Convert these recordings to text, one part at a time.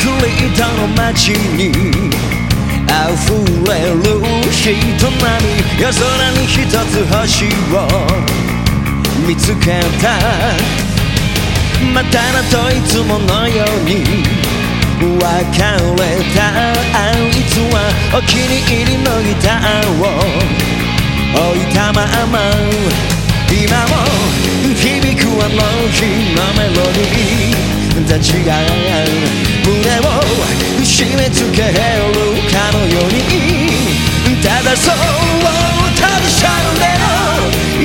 クリートの街に溢れる人波夜空に一つ星を見つけた。またなといつものように別れた。あいつはお気に入りのギターを置いたまま。今も響くあの日のメロディー。たちが胸を締め付けるかのようにただそうただシャルでの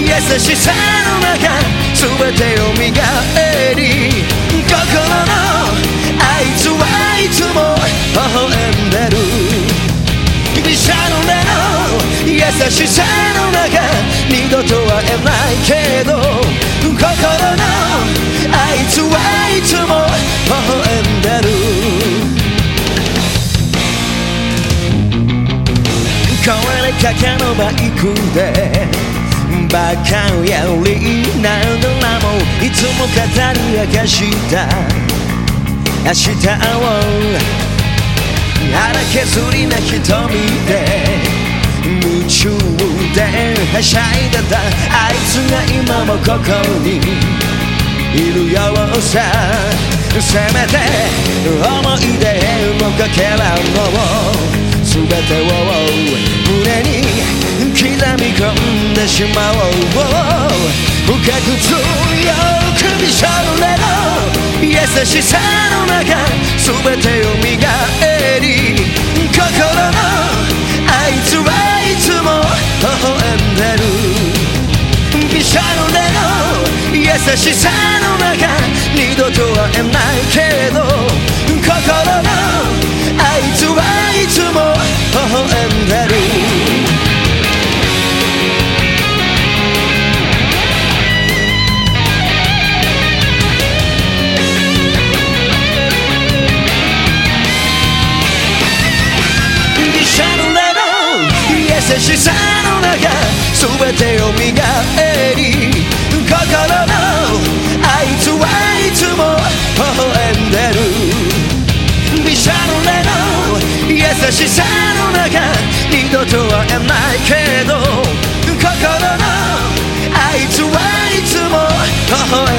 優しさの中全てを磨り。心のあいつはいつも微笑んでる。ビシャルでの優しさの中二度と会えないけど心のあいつはいつも壊れかけのバイクでバカやりながらもいつも語り明かした。明日を荒削りな瞳で夢中ではしゃいでた。あいつが今もここに。いるようさせめて思い出のかけらの全てを胸に刻み込んでしまおう深く強く見しゃれの優しさの中全てを磨り心のあいつはいつも微笑んでるびしゃのれの優しさの中二度と会えないけど心の優しさの中全てを磨えり心のあいつはいつも微笑んでる。び者ゃ濡の優しさの中二度とは会えないけど心のあいつはいつも微笑んでる。